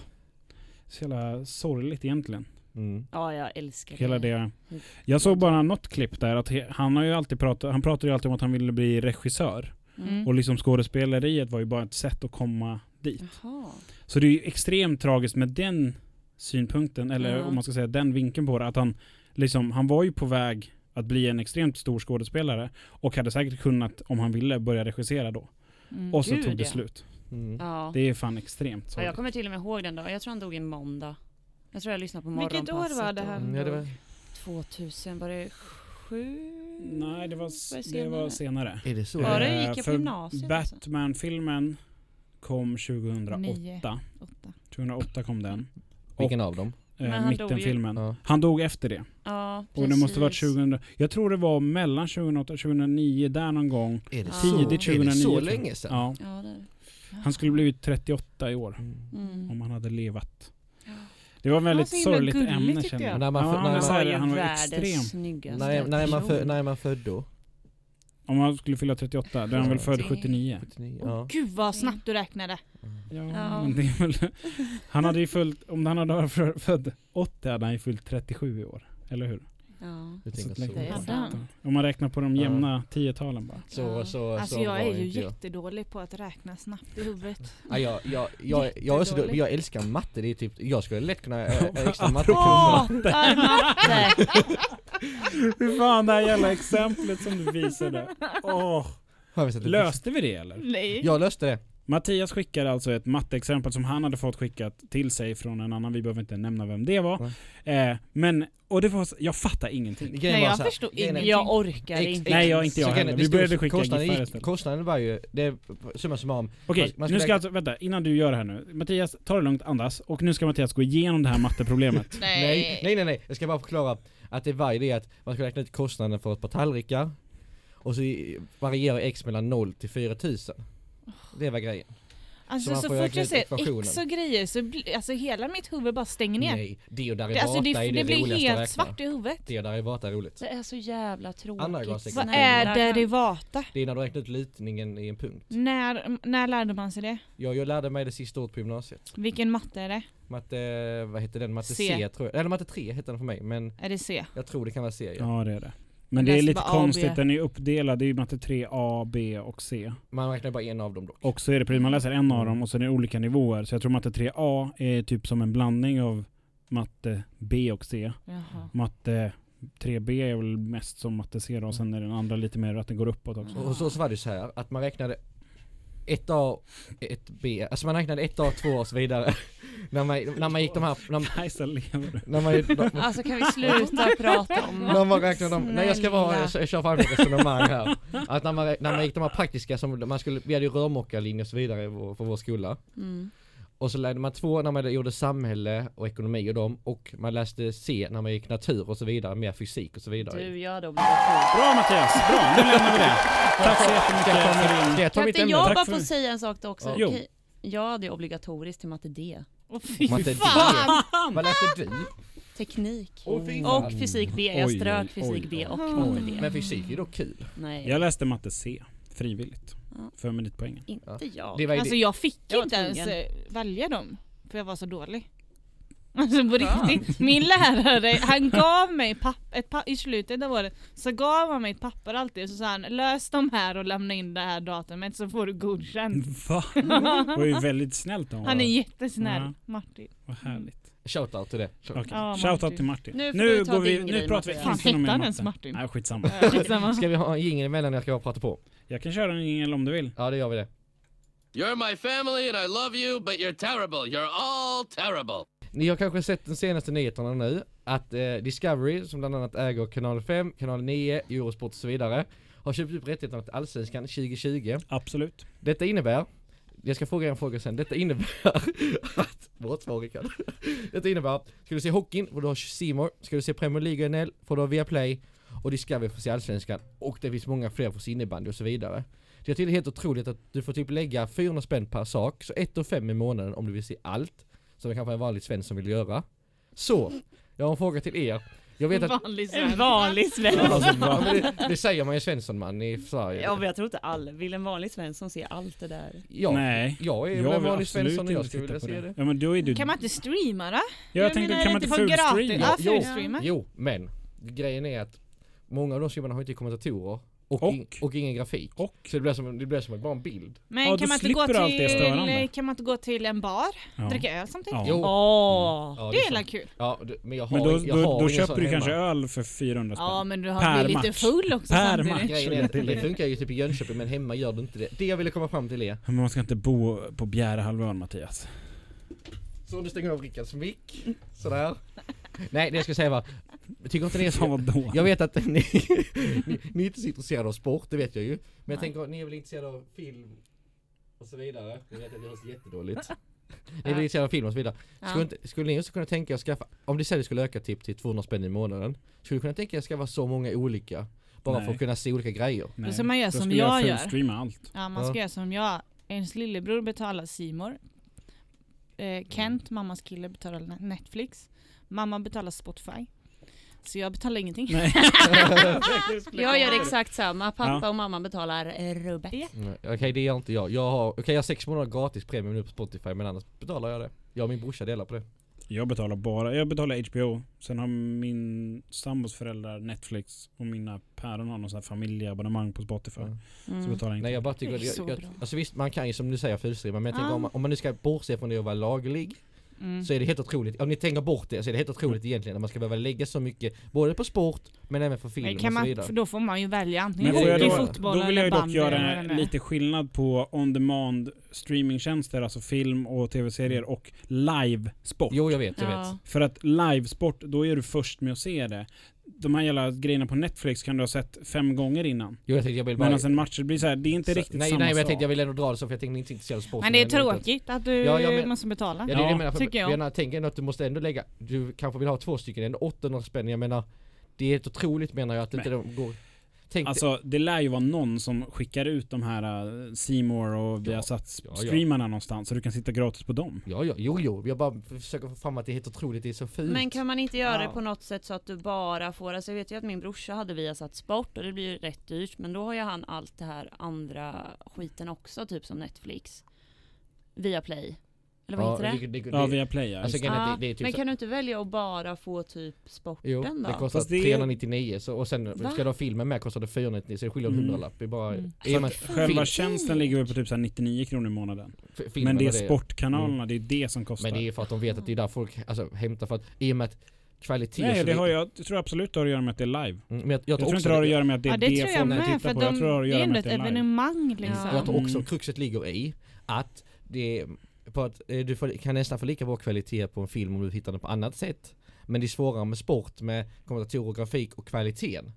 Så jävla sorgligt egentligen.
Mm.
Ja, jag älskar
Hela
det.
det. Jag såg bara något klipp där att he, han har ju alltid pratat, han pratar ju alltid om att han ville bli regissör.
Mm.
Och liksom skådespeleriet var ju bara ett sätt att komma dit.
Jaha.
Så det är ju extremt tragiskt med den synpunkten, eller
Ja.
om man ska säga den vinkeln på det. Att han, liksom, han var ju på väg att bli en extremt stor skådespelare och hade säkert kunnat, om han ville, börja regissera då.
Mm.
Och så
Gud,
tog det
ja.
slut.
Mm.
Ja.
Det är fan extremt
ja. Jag kommer till och med ihåg den dagen. Jag tror han dog en måndag. Jag tror jag lyssnade på
Vilket
morgonpasset.
år var det här?
Mm, ja, det var,
2000, var det sju?
Nej, det var,
Var
det var senare.
är det så?
Var det?
Eh,
Gick jag på
för
gymnasiet alltså?
Batman-filmen kom 2008.
Nio. Åtta.
2008 kom den.
Vilken av dem?
Eh,
han
mittenfilmen.
Ja.
Han dog efter det.
Ja,
Och det måste varit
precis.
2000, jag tror det var mellan 2008 och 2009, där någon gång.
Är det
Ja.
så?
Tidigt
Är det
2009.
så
jag.
länge sedan?
Ja.
Ja, det.
Han skulle blivit 38 i år.
Mm.
Mm.
Om han hade levat. Det var väldigt
så himla
sorgligt
gullig,
ämne kände
jag.
När man
ja,
för- när man-
han var
världens
extrem.
snyggaste
När, när, är man
person.
för, när är man född då?
Om han skulle fylla 38, då är han väl född
Det-
79.
79?
Åh,
Ja.
Gud vad snabbt du räknade.
Ja,
Ja.
men det är väl... Han hade ju fyllt, om han hade varit för- född 80 hade han ju fyllt 37 i år. Eller hur?
Ja.
Du
Så
tänker så.
Hade han?
Om man räknar på de
Ja.
jämna tiotalen bara.
Så,
Ja.
så,
Alltså
så
jag är ju
jag.
jättedålig på att räkna snabbt i huvudet.
Ja, jag, jag, jag, jag, är så, jag älskar matte, det är typ, jag skulle lätt kunna extra matte
Hatar matte!
Fy fan det här jävla exemplet som du visade. Åh.
Har vi sett det?
Löste vi det eller?
Nej.
Jag löste det.
Mattias skickade alltså ett matteexempel som han hade fått skickat till sig från en annan, vi behöver inte nämna vem det var. Eh, men, och det var, jag fattar ingenting.
Nej jag
här,
förstod ingenting.
Jag orkar
Ex-
inte.
Nej, jag inte jag heller. Vi började skicka
kostnaden gick,
istället.
Kostnaden var ju, det, summa summarum.
Okej,
man
nu
ska
alltså, vänta, innan du gör det här nu. Mattias, ta det lugnt, andas. Och nu ska Mattias gå igenom det här matteproblemet.
Nej, nej, nej, nej. Jag ska bara förklara att det var ju det att man ska räkna ut kostnaden för ett par tallrikar och så varierar x mellan 0 till 4000. Det var grejen. Så
Alltså
man
så,
får
fort jag ser
ekvationen.
x och grejer så blir, alltså hela mitt huvud bara stänger ner.
Nej, det och
det,
derivata
alltså det,
är det,
det blir helt svart i huvudet.
Det och derivata är roligt.
Det är så jävla tråkigt.
Vad är derivata?
Det är när du räknar ut lutningen i en punkt.
När, när lärde man sig det?
Jag, jag lärde mig det sista året på gymnasiet.
Vilken matte är det?
Matte, vad heter den? Matte
C.
C, tror jag. Eller matte 3 hette den för mig, men
Är det C?
jag tror det kan vara C ja.
Ja, det är det. Men det är lite
bara A
konstigt, den är uppdelad. Det är ju matte 3, A, B och C.
Man räknar bara en av dem dock.
Och så är det precis, man läser en
Mm.
av dem och så är det olika nivåer. Så jag tror matte 3A är typ som en blandning av matte B och C.
Jaha.
Matte 3B är väl mest som matte C då, och sen är den andra lite mer att den går uppåt också.
Och så, så var det så här att man räknade 1A, 1B, alltså man räknade 1A, 2A och så vidare. När, man, när man gick de här, när,
Kajsa lever du?
när, man,
Alltså kan vi sluta prata om
när man räknade dem, nej jag ska vara,
Snälla.
jag, jag kör fram ett resonemang här. Att när man, när man gick de här praktiska som man skulle, vi hade ju rörmokarlinje och så vidare för vår skola.
Mm.
Och så lärde man två när man gjorde samhälle och ekonomi och dem och man läste C när man gick natur och så vidare, mer fysik och så vidare.
Du gör det obligatoriskt.
Bra Mattias, bra nu lämnar vi det. Tack så
jag
jättemycket för din...
jag
Kan inte jag
Tack
bara
för-
få säga en sak då också?
Jo.
Okej. Ja, det är obligatoriskt till matte D.
Åh fy
Matte D.
fan!
Vad läste du?
Teknik.
Åh, fy fan.
Och fysik B. Jag
Oj,
strök
oj,
fysik
oj.
B och
Oj.
matte D.
Men fysik är dock kul.
Nej,
Jag läste matte C, frivilligt.
Ja.
För meritpoängen.
inte jag.
Det var ju
Alltså
det.
jag fick
Jag var
inte ens
tvungen.
eh, välja dem, för jag var så dålig. Alltså på riktigt. Min lärare, han gav mig papp, ett pa i slutet av året, så gav han mig ett papper alltid och så sa han lös de här och lämna in det här datumet så får du godkänt.
Va? Det var ju väldigt snällt av
Han är jättesnäll,
Ja.
Martin.
Vad härligt.
Shoutout till det.
Okej,
Ja,
shoutout
Martin.
till Martin.
Nu
Nu, går vi, nu pratar vi
Fan, hette han ens. Martin?
Nej, skitsamma.
Skitsamma.
Ska vi ha en jingel emellan när jag ska prata på?
Jag kan köra en jingel om du vill.
Ja det gör vi det.
You're my family and I love you, but you're terrible. You're all terrible.
Ni har kanske sett de senaste nyheterna nu att eh, Discovery som bland annat äger kanal 5, kanal 9, Eurosport och så vidare har köpt upp rättigheterna till Allsvenskan 2020.
Absolut.
Detta innebär jag ska fråga er en fråga sen. Detta innebär att, vårt svar Rickard. Detta innebär, ska du se hockeyn får du ha More, ska du se Premier League och NL får du ha Viaplay och Discovery får se Allsvenskan och det finns många fler för se innebandy och så vidare. Det är helt otroligt att du får typ lägga 400 spänn per sak, så 1 och 5 i månaden om du vill se allt, som kanske en vanlig svensk som vill göra. Så, jag har en fråga till er. Jag vet att
Vanlig
En vanlig svensk.
Alltså,
Ja, men det, det säger man ju Svenssonman i Sverige.
Ja, men jag tror inte alla vill en vanlig Svensson se allt det där.
Ja,
Nej.
jag är väl
Jag
en
vill
vanlig
absolut
Svensson och jag
inte
skulle
titta
vilja
på
se
det.
det.
Ja men då är du...
Kan man inte streama då?
Jag tänkte,
menar,
kan
är
man inte
på gratis?
fullstreama?
Ja,
Jo,
fullstreama.
Jo, men grejen är att många av de snubbarna har inte kommentatorer och,
Och?
In, och ingen grafik.
Och?
Så det blir som, det blir som bara en bild.
Men
Ja,
kan, man inte gå
du det
till, kan man inte gå till en bar,
Ja.
dricka öl samtidigt?
Ja.
Jo.
Åh!
Ja,
Det är
sant.
väl kul?
Ja, det- men jag har,
Men då,
jag har
då, köper du kanske
hemma.
öl för 400 spänn.
Ja men du har blivit lite full också
Per
samtidigt.
match.
Grejen är det funkar ju typ i Jönköping men hemma gör det inte det. Det jag ville komma fram till är,
Men man ska inte bo på Bjärehalvön Mattias.
så du stänger av Rickards mick, sådär. Nej det jag ska säga var, tycker inte ni är
Fan
så...
dåligt.
Jag vet att ni, ni, ni är inte så intresserade av sport, det vet jag ju. Men jag
Nej.
tänker, ni är väl intresserade av film och så vidare. Jag vet att det låter jättedåligt. Ni är väl intresserade av film och så vidare. Skulle,
Ja.
inte, skulle ni också kunna tänka er att skaffa, om det säljs skulle öka typ till 200 spänn i månaden, skulle ni kunna tänka er att skaffa så många olika? Bara för
Nej.
att kunna se olika grejer?
Nej.
Då ska man göra som
skulle
jag gör.
allt.
Ja man
Ja.
ska göra som jag. Ens lillebror betalar Simor eh, Kent, mammas kille, betalar ne- Netflix. Mamma betalar Spotify. Så jag betalar ingenting.
Nej.
Jag gör exakt samma, pappa
Ja.
och mamma betalar eh, rubbet.
Nej, Okej det gör inte jag. Jag har, okej jag har sex månader gratis premium nu på Spotify men annars betalar jag det. Jag och min brorsa delar på det.
Jag betalar bara, jag betalar HBO. Sen har min sambos föräldrar Netflix och mina päron har någon sån här familjeabonnemang på Spotify.
Ja.
Så
Mm.
betalar jag inte.
Nej jag bara tycker,
Det är
jag,
så
jag,
bra.
alltså visst man kan ju som du säger fulstreama men jag tänker
Ja.
om, man- om man nu ska bortse från det och vara laglig
Mm.
så är det helt otroligt, om ni tänker bort det så är det helt otroligt egentligen att man ska behöva lägga så mycket både på sport men även på film
Men
och
kan
så
man,
vidare.
för då får man ju välja antingen hockey,
då,
fotboll
då vill jag dock göra lite skillnad på on demand streamingtjänster, alltså film och tv-serier och live-sport.
Jo jag vet, jag
Ja.
vet.
För att live-sport, då är du först med att se det. De här jävla grejerna på Netflix kan du ha sett fem gånger innan.
Jo jag tänkte jag vill bara...
Medan en match, det blir så här, det är inte
så-
riktigt
nej,
samma
nej men jag tänkte jag vill ändå dra det så för jag tänkte inte intresserad av sport.
Men det är tråkigt att du
Ja, men-
måste betala.
Ja det är det
Ja,
jag menar, för
tycker jag.
jag menar, tänk ändå att du måste ändå lägga, du kanske vill ha två stycken, ändå 800 spänn, jag menar Det är helt otroligt menar jag att inte de går Tänk
Alltså det lär ju vara någon som skickar ut de här uh, C-more och vi har satt
ja, ja.
streamarna någonstans så du kan sitta gratis på dem.
Ja, ja, jo, jo, jag bara försöker få fram att det är helt otroligt, det är så fult
Men kan man inte göra
Ja.
det på något sätt så att du bara får, alltså jag vet ju att min brorsa hade Viasat Sport och det blir ju rätt dyrt men då har ju han allt det här andra skiten också typ som Netflix. Viaplay Eller vad heter det?
det, det,
Ja,
det,
via Play ja.
Alltså, är det, det är typ
men
så-
kan du inte välja att bara få typ sporten
Jo,
då?
det kostar
Fast det är-
399 så, och sen
Va?
ska du ha filmen med kostar det 499 så det skiljer en
Mm.
hundralapp. Det är bara...
Mm.
Så själva
film-
tjänsten ligger väl på typ så här 99 kronor i månaden.
f-
Men det är sportkanalerna, det är det som kostar.
Men det är för att de vet att det är där folk alltså, hämtar för att i och med att kvalitet
Nej, det har jag, jag tror absolut det har att göra med att det är live.
Mm, Men jag, jag,
Jag,
tror
inte det har att göra med att det är
Ja det
det
tror jag
folk
med
tittar
för
på.
de,
Jag tror det har att
det är
göra med
ett
att det är live.
evenemang liksom.
Ja.
Jag tror också
Mm.
kruxet ligger i att det på att eh, du får, kan nästan få lika bra kvalitet på en film om du hittar den på annat sätt. Men det är svårare med sport med kommentatorer, grafik och kvaliteten.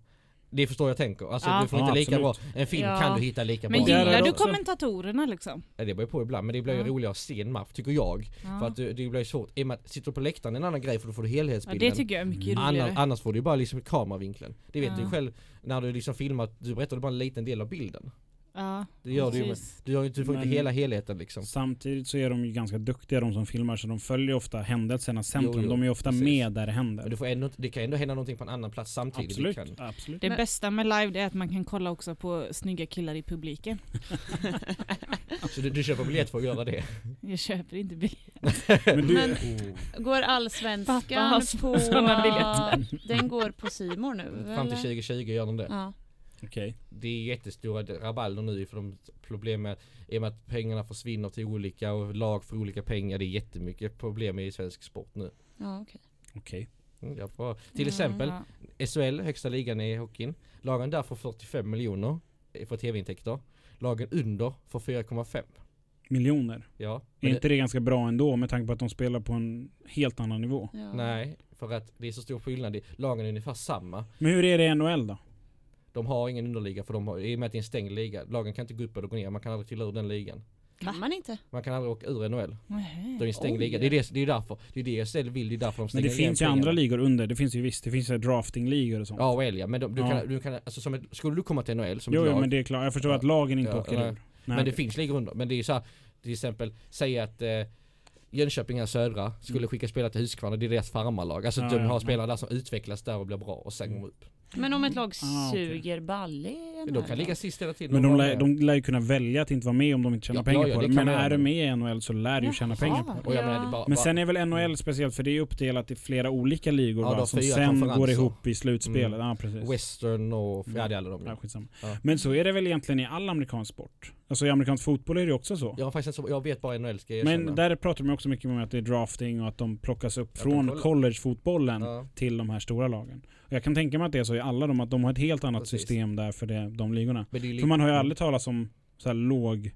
Det förstår jag tänker. Alltså
Ja.
du får
Ja,
inte lika
absolut.
bra, en film
Ja.
kan du hitta lika
Men
bra.
Är
gillar du kommentatorerna liksom?
Ja, det beror på ibland men det blir ju
Ja.
roligare att se en match tycker jag.
Ja.
För att det, blir svårt, i och med att sitter du på läktaren är en annan grej för då får du
ja,
helhetsbilden.
det tycker jag är mycket
Annars,
roligare.
annars får du ju bara liksom kameravinkeln. Det vet
Ja.
du själv när du liksom filmar, du berättar bara en liten del av bilden.
Ja,
Det gör du ju du, gör, ju- du får inte
Men-
hela helheten liksom.
Samtidigt så är de ju ganska duktiga de som filmar så de följer ofta händelsernas centrum.
Jo, jo,
de är ofta
precis.
med där det
Men
händer.
du får ändå, det kan ändå hända någonting på en annan plats samtidigt.
Absolut,
Det kan,
absolut.
Det
Men-
bästa med live är att man kan kolla också på snygga killar i publiken.
så du, du köper biljett för att göra det?
Jag köper inte biljett.
Men du,
Men
Oh.
går allsvenskan på... Den går på Simor nu
Fram till
eller?
2020 gör de det.
Ja.
Okej.
Det är jättestora rabalder nu för de problem med, i och med att pengarna försvinner till olika och lag för olika pengar. Det är jättemycket problem i svensk sport nu.
Ja, okej.
Okej.
Mm, jag får, till
Mm,
exempel
Ja.
SHL, högsta ligan i hockeyn. Lagen där får 45 miljoner eh, för tv-intäkter. Lagen under får 4,5.
Miljoner.
Ja.
Är inte det ganska bra ändå med tanke på att de spelar på en helt annan nivå?
Ja.
Nej, för att det är så stor skillnad. i- Lagen är ungefär samma.
Men hur är det i NHL då?
De har ingen underliga för de har, i och med att det är en stängd liga. Lagen kan inte gå upp eller gå ner. Man kan aldrig trilla ur den ligan.
Kan man inte?
Man kan aldrig åka ur NHL.
Nähä.
Det är en stängd
Oj.
liga. Det är, det, det är därför. Det är det SHL vill. Det är därför de
Men
stänger
det finns ju andra ligor under. Det finns ju visst, det finns draftingligor och sånt.
Ja, well, ja. Men de, du,
Ja.
kan, du kan, alltså som ett, skulle du komma till NHL som
jo,
ett
jo,
lag.
men det är klart. Jag förstår
Ja.
att lagen inte
Ja,
åker
nej.
ur. Nej,
men det
okej.
finns ligor under. Men det är ju så här, till exempel, säg att eh, Jönköping här södra skulle
Mm.
skicka spelare till Huskvarna, det är deras farmarlag. Alltså
Ja,
de
ja,
har
ja.
spelare där som utvecklas där och blir bra och sen
Mm.
går upp.
Men om ett lag
Ah, okej.
suger balle i
De kan ligga sist hela tiden.
Men de lär, de lär ju kunna välja att inte vara med om de inte tjänar
Ja,
pengar
ja, ja,
på
det
det. Men
man
är du med i NHL så lär du ju tjäna pengar på det.
Jag menar, bara,
Men sen är väl NHL speciellt för det är uppdelat i flera olika ligor
Ja,
va? som sen går ihop i slutspelet.
Mm.
Ja, precis.
Western och ja, det är alla de.
Ja, skitsamma.
Ja.
Men så är det väl egentligen i all amerikansk sport? Alltså i amerikansk fotboll är det också så.
Jag har faktiskt så, jag vet bara NHL ska jag.
Men där pratar de också mycket om att det är drafting och att de plockas upp
de
från collegefotbollen
ja.
till de här stora lagen. Och jag kan tänka mig att det är så i alla de, att de har ett helt annat
Precis.
system där för det, de ligorna. För man har ju aldrig talat om så här låg,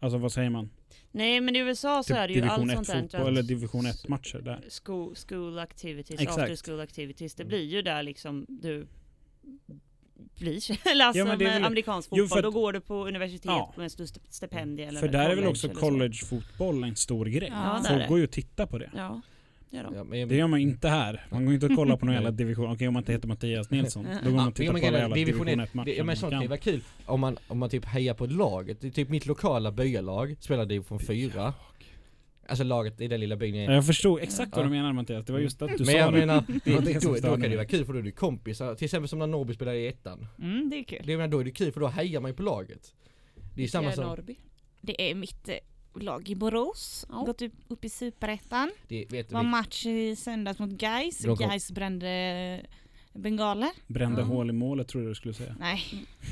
alltså vad säger man?
Nej men i USA så
Typ
är det ju
division
allt
1
sånt där.
fotboll eller division 1 matcher där.
School, school activities,
Exakt.
after school activities. Det blir ju där liksom du blir, eller alltså
Ja, men det är
med
väl-
amerikansk
Jo,
fotboll,
för att-
då går du på universitet
Ja.
med stort stipendium eller
För där är väl också collegefotboll en stor grej.
Ja,
Folk går ju och tittar på det.
Ja, det gör de.
Ja, men,
Det gör man inte här. Man går inte och kollar på någon jävla division. Okej om man inte heter Mattias Nilsson. Då går
Ja,
man
Ja,
och tittar på alla jävla
division
division
ett-
1 matcher
det, men sånt
kan.
ju vara kul om man, om man typ hejar på ett lag. Det är typ mitt lokala byalag spelar division 4. Alltså laget i den lilla byn
Ja,
är
Jag förstod exakt vad
Ja.
du menar Mattias, det var just att du
Men
sa
jag
det.
menar,
Det
det, då, då kan det
mig.
vara kul för då är du kompisar, till exempel som när Norrby spelade i ettan.
Mm, det är kul.
Det, jag menar, då är det kul för då hejar man ju på laget. Det är samma
Vilka är
som,
Norrby?
Det är mitt eh, lag i Borås.
Ja.
Gått upp, upp i superettan.
det vet
var
vi,
match i söndags mot Gais.
Kom-
Gais brände bengaler.
Brände
Ja.
hål i målet tror jag du skulle säga.
Nej,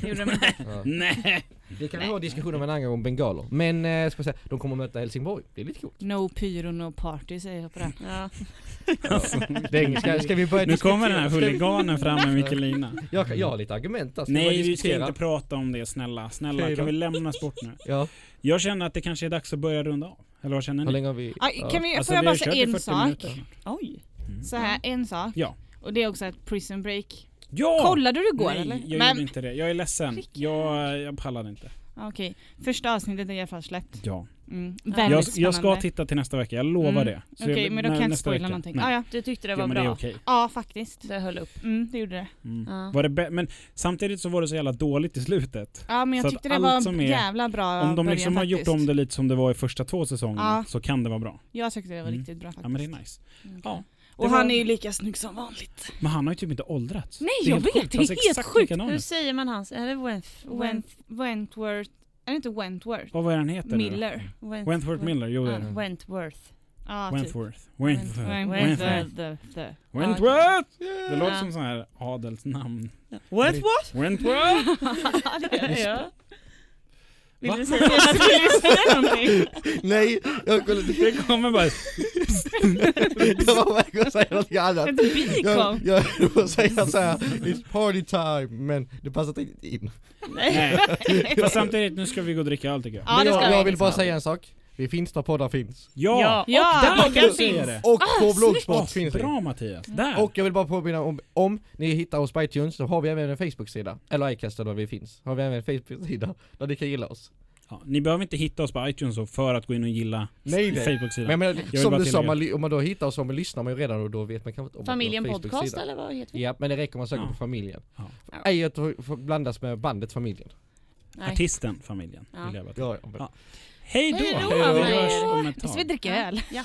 det gjorde de inte.
ja.
Nej!
Det kan vi ha diskussioner med en annan gång om bengaler. Men, eh, ska jag säga, de kommer att möta Helsingborg. Det är lite coolt.
No pyro, no party säger jag på det.
Ja.
Alltså,
ska, ska vi börja
nu kommer den här huliganen fram med Mikkelina.
Jag, jag har lite argument börja
Nej vi ska inte prata om det snälla. Snälla kan vi lämna sport nu?
Ja,
Jag känner att det kanske är dags att börja runda av. Eller vad känner
hur
ni?
länge har vi? Ja.
kan vi,
Alltså,
får jag
vi
bara säga en
40
sak?
minuter.
Oj.
Mm.
Så här, en sak.
Ja.
Och det är också att prison break.
Ja!
Kollade du igår
Nej,
eller?
jag
Men-
gjorde inte det. Jag är ledsen. Jag, jag pallade inte.
Okej, första avsnittet är i alla fall släppt.
Ja.
Mm.
Ja.
Väldigt
Jag, jag ska
spännande.
titta till nästa vecka, jag lovar
Mm.
det. Så
Okej,
jag-
men då kan jag inte
nästa
spoila
vecka.
någonting.
Nej.
Ah, ja.
Du tyckte det
Ja,
var
men det är
bra?
okej.
ja, faktiskt.
Det höll upp?
Mm, det gjorde det.
Mm.
Ja.
Var det bä- men samtidigt så var det så jävla dåligt i slutet.
Ja, men
Så
jag
att
tyckte det
allt
var
som är-
jävla bra
Om de
början
liksom har gjort
faktiskt.
om det lite som det var i första två säsongerna
Ja.
så kan det vara bra.
Jag tyckte det var
Mm.
riktigt bra faktiskt.
Ja men det är nice.
Mm.
Ja.
Och
var-
han är ju lika snygg som vanligt.
Men han har ju typ inte åldrats.
Nej,
Det är
jag
helt
vet,
sjukt.
det är helt
exakt
sjukt.
Hur säger man hans? Är det Wentworth?
Went, Wentworth, är det inte Wentworth?
Vad var det han heter?
Miller.
Wentworth Miller, jo det är det.
Wentworth.
Typ.
Wentworth. Wentworth.
Wentworth.
Wentworth.
Wentworth.
Wentworth! Det låter
Ja.
som sån här adelsnamn.
Wentworth?
Wentworth!
Vill du säga det?
Vill du säga någonting?
Nej, jag skulle
Det kommer bara...
Jag var på väg att säga något annat.
Ett bikon.
Jag, jag höll på att säga såhär, it's party time, men det passar inte in.
Nej.
Fast samtidigt, nu ska vi gå och dricka öl tycker jag.
Ja, det ska
jag,
vi.
jag vill bara säga en sak. Vi finns där poddar finns.
Ja!
Ja.
Ja,
och där du säga
finns.
det!
Och på
Åh,
Blogspot finns
bra Mattias! Där!
Och jag vill bara påminna om, om ni hittar oss på iTunes så har vi även en Facebook-sida, eller iCast där vi finns. Har vi även en Facebook-sida där ni kan gilla oss.
ja, ni behöver inte hitta oss på iTunes för att gå in och gilla
Nej, nej.
Facebook-sidan.
Men, men som du sa, man, om man då hittar oss så lyssnar man ju redan och då vet man kanske inte om
Familjen Podcast eller vad heter vi?
Ja, men det räcker om man söker
Ja.
på familjen.
Ja.
Ej att blandas med bandet familjen.
Nej.
Artisten, familjen.
Ja.
vill jag bara
Ja.
Hej då! Vi hörs om ett tag.
Vi dricka öl.
Ja.